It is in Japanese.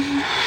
Mm.